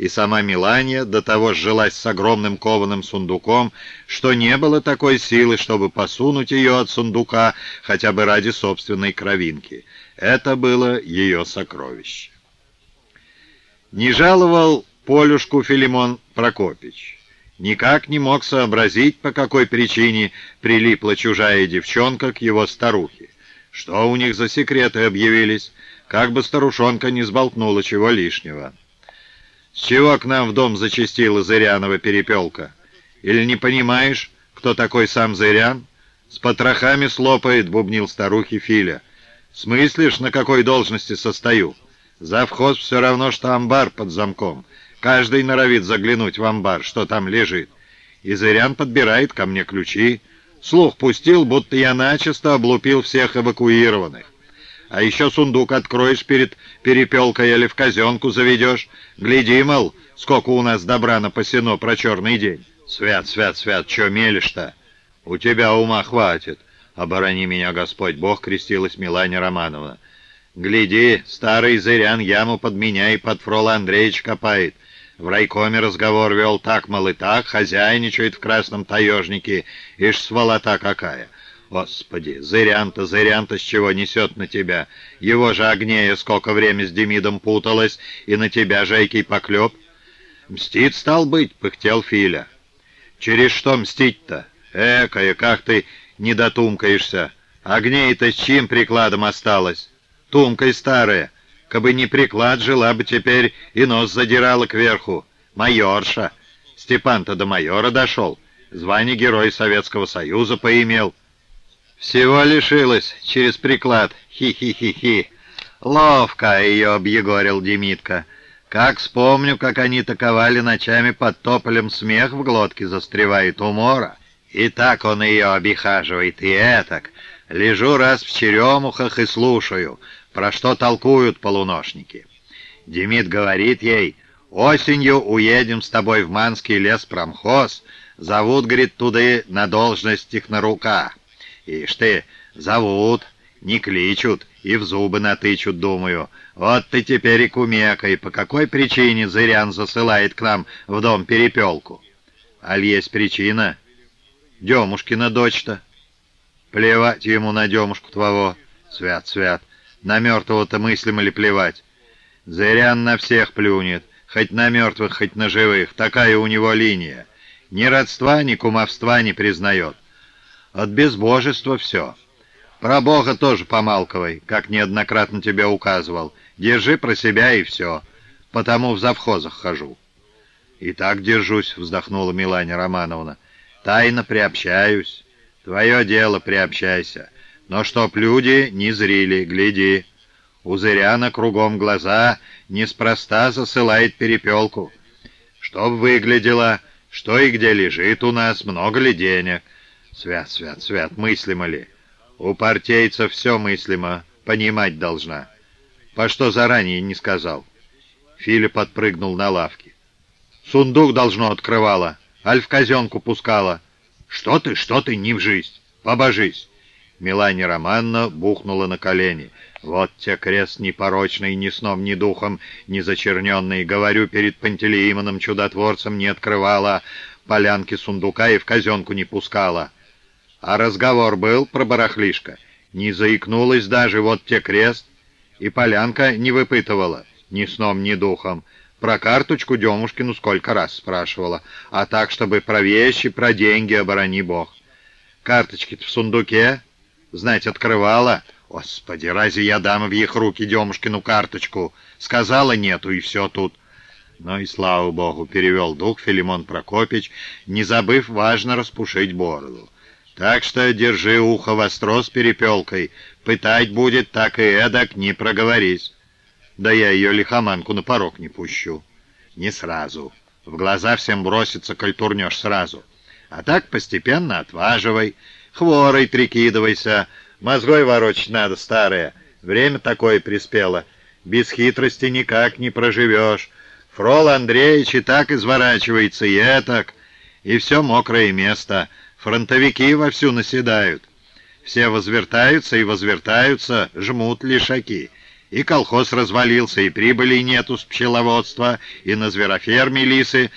и сама Милания до того сжилась с огромным кованым сундуком, что не было такой силы, чтобы посунуть ее от сундука хотя бы ради собственной кровинки. Это было ее сокровище. Не жаловал Полюшку Филимон Прокопич. Никак не мог сообразить, по какой причине прилипла чужая девчонка к его старухе. Что у них за секреты объявились, как бы старушонка не сболтнула чего лишнего. С чего к нам в дом зачастила Зырянова перепелка? Или не понимаешь, кто такой сам Зырян? С потрохами слопает, бубнил старухи Филя. Смыслишь, на какой должности состою? Завхоз все равно, что амбар под замком. Каждый норовит заглянуть в амбар, что там лежит. И Зырян подбирает ко мне ключи. Слух пустил, будто я начисто облупил всех эвакуированных. А еще сундук откроешь перед перепелкой или в казенку заведешь. Гляди, мол, сколько у нас добра напасено про черный день. Свят, свят, свят, че мелешь-то? У тебя ума хватит. Оборони меня, Господь Бог, крестилась Милане Романовна. Гляди, старый зырян яму под меня и под Фрола Андреевич копает. В райкоме разговор вел так, мол, и так, хозяйничает в красном таежнике. Ишь, сволота какая! Господи, зырян-то, зырян-то с чего несет на тебя? Его же огнея сколько время с Демидом путалось, и на тебя жайкий поклеп. Мстит, стал быть, пыхтел Филя. Через что мстить-то? Экая, как ты не дотумкаешься? Огней-то с чьим прикладом осталось? Тумкой старая. Кабы не приклад, жила бы теперь и нос задирала кверху. Майорша. Степан-то до майора дошел. Звание Герой Советского Союза поимел. Всего лишилась через приклад. Хи-хи-хи-хи. Ловко ее объегорил Демитка. Как вспомню, как они таковали ночами под тополем смех в глотке застревает умора. И так он ее обихаживает, и этак. Лежу раз в черемухах и слушаю, про что толкуют полуношники. Демид говорит ей, осенью уедем с тобой в Манский лес промхоз, зовут, говорит, туда на должность технорука. Ишь ты, зовут, не кличут и в зубы натычут, думаю. Вот ты теперь и кумека, и по какой причине Зырян засылает к нам в дом перепелку? Аль есть причина? Демушкина дочь-то. Плевать ему на демушку твоего. Свят, свят. На мертвого-то мыслим или плевать? Зырян на всех плюнет, хоть на мертвых, хоть на живых. Такая у него линия. Ни родства, ни кумовства не признает. От безбожества все. Про Бога тоже помалковай, как неоднократно тебе указывал. Держи про себя и все. Потому в завхозах хожу. «И так держусь», — вздохнула Миланя Романовна. «Тайно приобщаюсь. Твое дело, приобщайся. Но чтоб люди не зрили, гляди. У Зыряна кругом глаза неспроста засылает перепелку. Чтоб выглядело, что и где лежит у нас, много ли денег». Свят, свят, свят, мыслимо ли? У партейцев все мыслимо, понимать должна. По что заранее не сказал? Филипп отпрыгнул на лавке. Сундук должно открывала, аль в казенку пускала. Что ты, что ты, не жизнь, побожись. Милане Романна бухнула на колени. «Вот те крест непорочный, ни сном, ни духом, ни зачерненный. Говорю, перед Пантелеимоном чудотворцем не открывала, полянки сундука и в казенку не пускала». А разговор был про барахлишко. Не заикнулась даже, вот те крест. И полянка не выпытывала, ни сном, ни духом. Про карточку Демушкину сколько раз спрашивала. А так, чтобы про вещи, про деньги, оборони бог. Карточки-то в сундуке, знать, открывала. Господи, разве я дам в их руки Демушкину карточку? Сказала нету, и все тут. Но и слава богу, перевел дух Филимон Прокопич, не забыв важно распушить бороду. Так что держи ухо востро с перепелкой. Пытать будет так и эдак, не проговорись. Да я ее лихоманку на порог не пущу. Не сразу. В глаза всем бросится, коль турнешь сразу. А так постепенно отваживай. Хворой трикидывайся. Мозгой ворочать надо, старое. Время такое приспело. Без хитрости никак не проживешь. Фрол Андреевич и так изворачивается, и этак. И все мокрое место — Фронтовики вовсю наседают. Все возвертаются и возвертаются, жмут лишаки. И колхоз развалился, и прибыли нету с пчеловодства, и на звероферме лисы